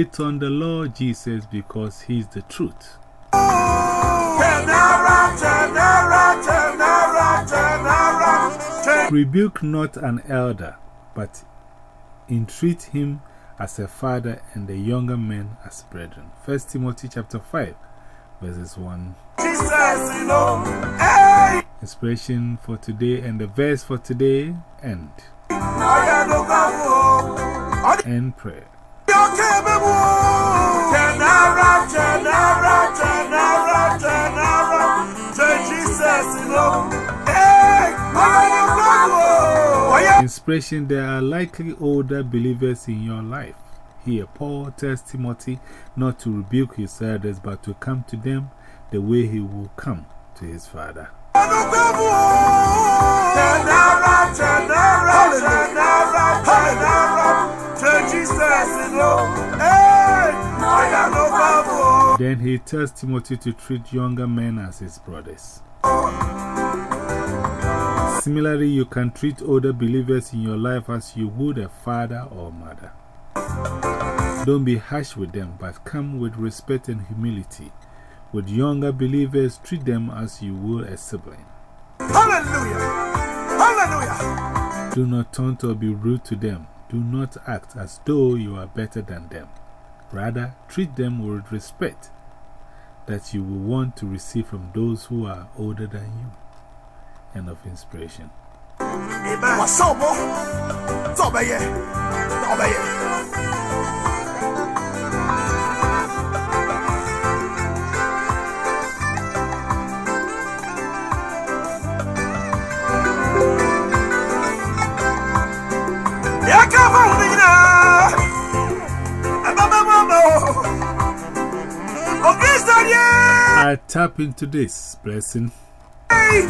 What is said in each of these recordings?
Wait on the Lord Jesus because He is the truth. Rebuke not an elder, but entreat him as a father and the younger men as brethren. 1 Timothy chapter 5, verses 1. Jesus lọ. Ẹ́ẹ̀ Inspiration for today and the verse for today end. ọ̀yọ́ ló gbọ́ wò. End prayer. Inspiration There are likely older believers in your life. Here, Paul tells Timothy not to rebuke his elders, but to come to them the way he will come to his father. Then he tells Timothy to treat younger men as his brothers. Similarly, you can treat older believers in your life as you would a father or mother. Don't be harsh with them, but come with respect and humility. With younger believers, treat them as you would a sibling. Hallelujah. Hallelujah. Do not taunt or be rude to them. Do not act as though you are better than them. Rather, treat them with respect that you will want to receive from those who are older than you. End of inspiration. Amen. Tap into this blessing. yẹ́,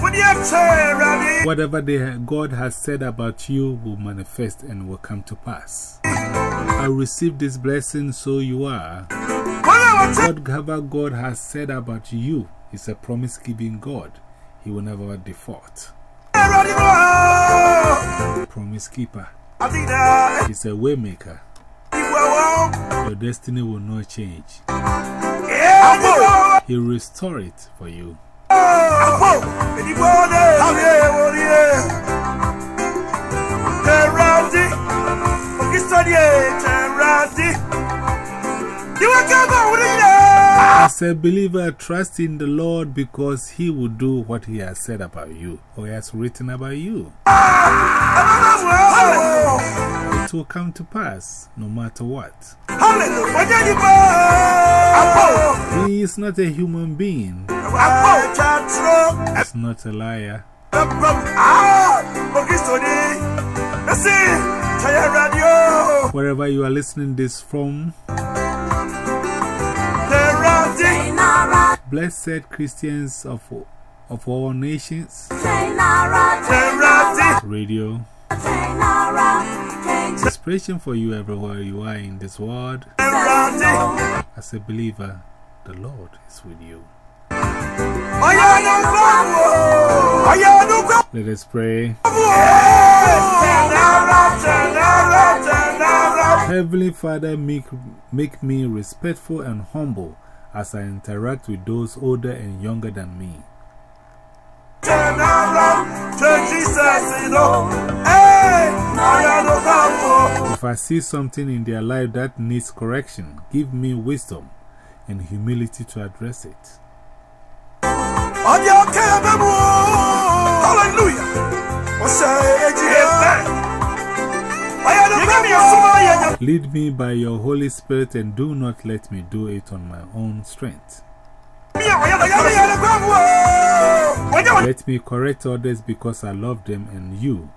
mo ní ẹ tẹ̀ ẹ̀rọ ni. Whatever they, God has said about you will manifest and will come to pass. I receive this blessing, so you are. Wọ́n yẹ wọ́n tẹ̀. Whatever God has said about you is a promise giving God. He will never default. Promise keeper. He's a waymaker. Your destiny will not change. Àpò. He will restore it for you. Àpò. As a believer, trust in the Lord because He will do what He has said about you or has written about you. It will come to pass no matter what. He is not a human being. He's not a liar. Wherever you are listening this from, blessed Christians of, of all nations, radio, inspiration for you everywhere you are in this world. As a believer, the Lord is with you. Let us pray. Heavenly Father, make, make me respectful and humble as I interact with those older and younger than me. If I see something in their life that needs correction, give me wisdom and humility to address it. Lead me by your Holy Spirit and do not let me do it on my own strength. Let me correct others because I love them and you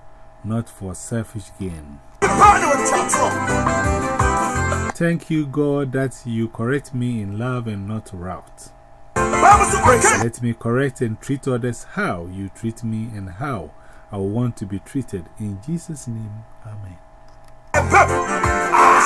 not for selfish gain. Thank you, God, that you correct me in love and not. Bible. Let me correct and treat others how you treat me and how I want to be treated. In Jesus' name, Amen.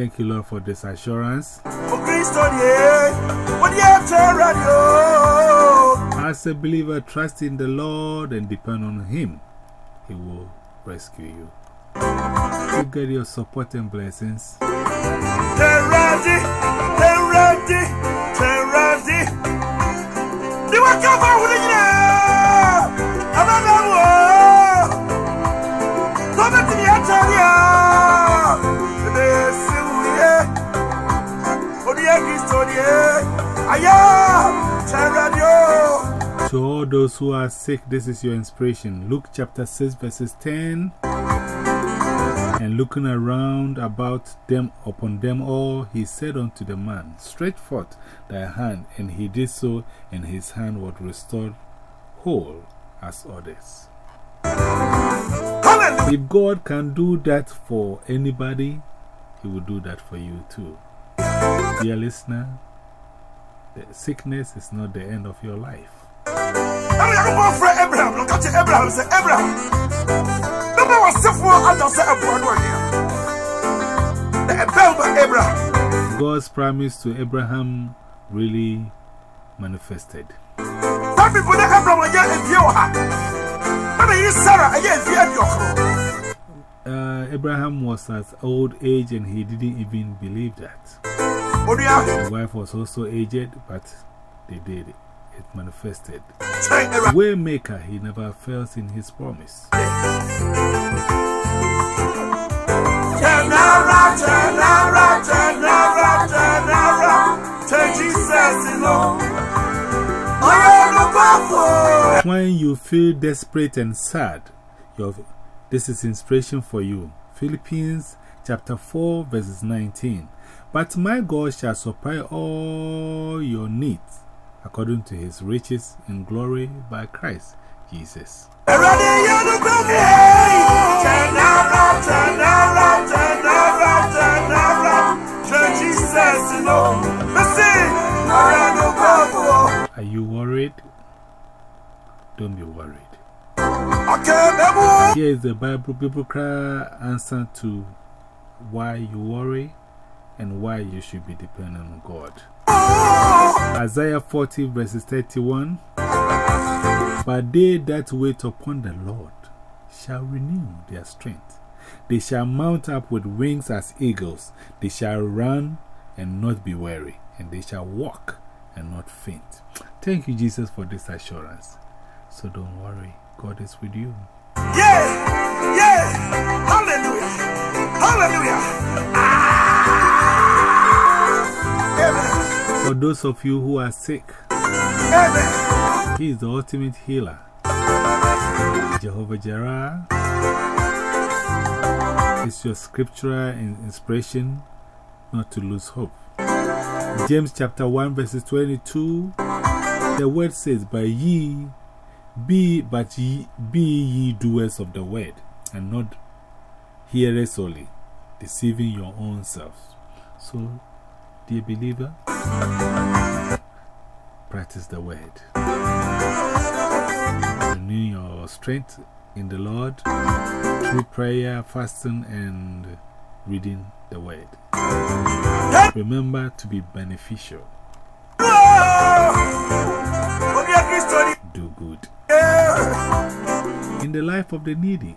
Thank you, Lord, for this assurance. As a believer, trust in the Lord and depend on Him. He will rescue you. You get your support and blessings. Teradi, Teradi, Teradi. To all those who are sick, this is your inspiration. Luke chapter 6, verses 10. And looking around about them upon them all, he said unto the man, Stretch forth thy hand. And he did so, and his hand was restored whole as others. If God can do that for anybody, He will do that for you too. Dear listener, sickness is not the end of your life. I'm going to go for Abraham. Look at Abraham. Say, Abraham. Remember what Sephora had to say about one here. The Abraham. God's promise to Abraham really manifested. Some people that Abraham are in of her. But you Sarah, I get view of your Uh, Abraham was at old age and he didn't even believe that. His wife was also aged, but they did it. It manifested. Waymaker, he never fails in his promise. Tenara, tenara, tenara, tenara. Ten Jesus, you know. Oh, yeah, no. When you feel desperate and sad, your, this is inspiration for you. Philippians chapter 4, verses 19. But my God shall supply all your needs according to his riches in glory by Christ Jesus. Are you worried? Don't be worried. Here is the Bible biblical answer to why you worry and why you should be dependent on God. Isaiah 40 verses 31 But they that wait upon the Lord shall renew their strength. They shall mount up with wings as eagles. They shall run and not be weary, and they shall walk and not faint. Thank you, Jesus, for this assurance. So don't worry, God is with you. Yeah, those of you who are sick. He is the ultimate healer. Jehovah Jireh is your scriptural in- inspiration not to lose hope. James chapter 1 verses 22 The word says, By ye be but ye be ye doers of the word, and not hearers only, deceiving your own selves. So, dear believer, practice the word. Renew your strength in the Lord through prayer, fasting, and reading the word. Remember to be beneficial. Do good. In the life of the needy,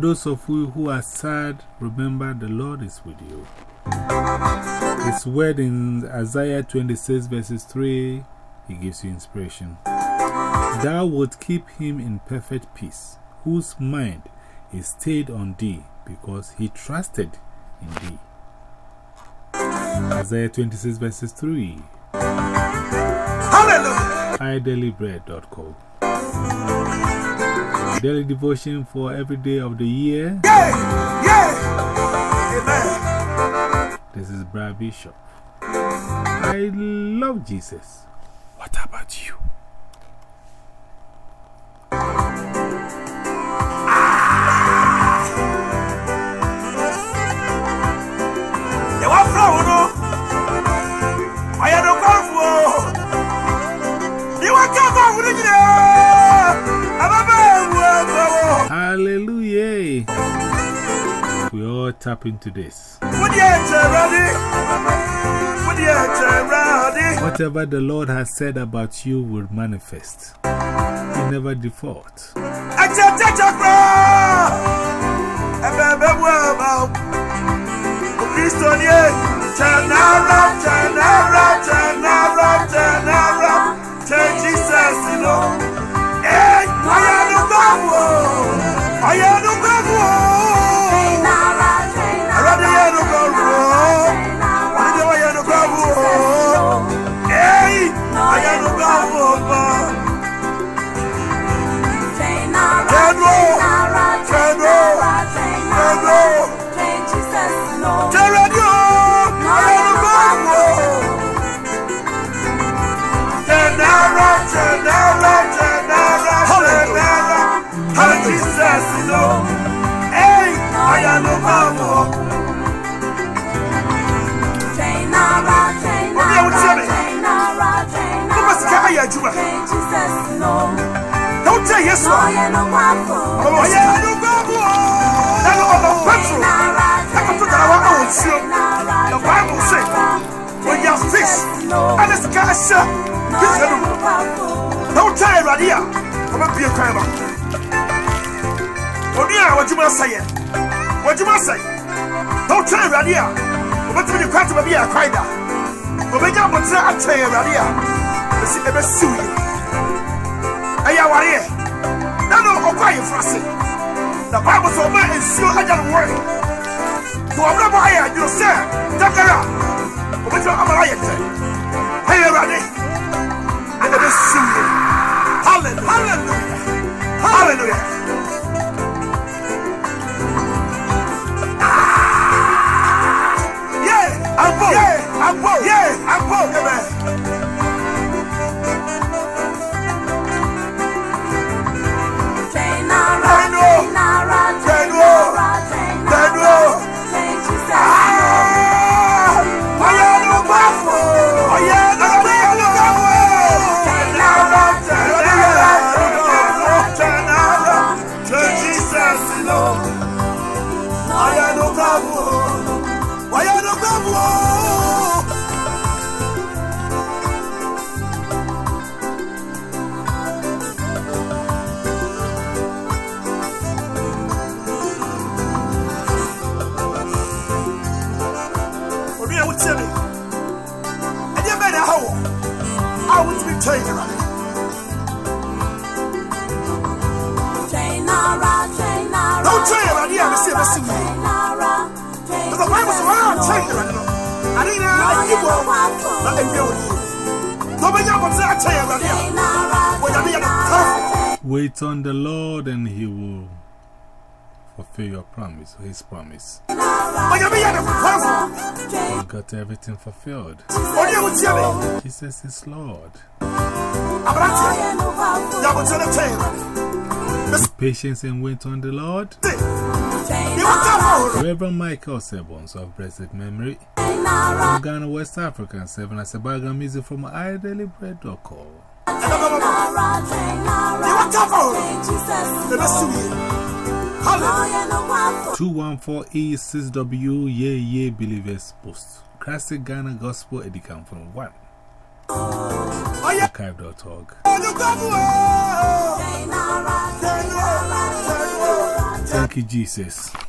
those of you who are sad, remember the Lord is with you. His word in Isaiah 26 verses 3, He gives you inspiration. Thou wilt keep him in perfect peace, whose mind is stayed on thee, because he trusted in thee. Isaiah 26 verses 3. Hallelujah. idailybread.co. Daily devotion for every day of the year. Yeah. Yeah. Amen. This is Brad Bishop. I love Jesus. What about you? You tap into this. Would you ready? Would you ready? Whatever the Lord has said about you will manifest. He never default. I just touch a Como se cai a juba? Don't tell yes, one. I am no bravo. That of the petrol. I can put that I want to The Bible says, when you have fish, and it's cash, don't tell Radia. Come and be a crime. What do you what you must say? What you must say? Don't tell Radia. What do you cry to be a crider? But when you have to tell Radia, the see the best suit. Aya ware. Na Bible so man ensure aja no worry. So abra bo aya you say, takara. Obejo amara ye te. Hey Rade. And the best suit. Hallelujah. Hallelujah. Hallelujah. Ah! Yeah, I'm bold. Yeah, I'm Wait on the Lord and He will fulfill your promise, His promise. You got everything fulfilled. Jesus is Lord. Aberanteɛ, yɛ abɔtene kyɛn Awurade. Be patient and wait on the Lord. Ni wɔn kafo. Reverend Michael Sebons of blessed memory. From Ghana, West Africa, and seven as a background music from idailybread.com. Ni wɔn kafo. Ɛbɛsi 214 East 6W Ye Ye Believers Post. Classic Ghana Gospel Edicam from 1. Archive.org. Thank you, Jesus.